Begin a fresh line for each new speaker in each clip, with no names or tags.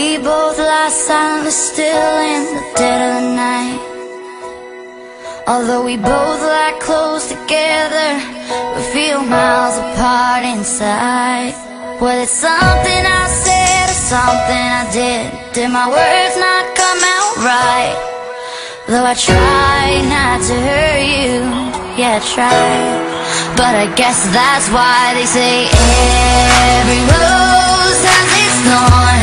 We both lie silently still in the dead of the night. Although we both lie close together We feel miles apart inside. Well, it's something I said or something I did. Did my words not come out right? Though I try not to hurt you Yeah, I try. But I guess that's why they say Every rose has its thorn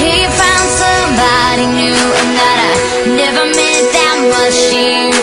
You found somebody new And that I never meant that much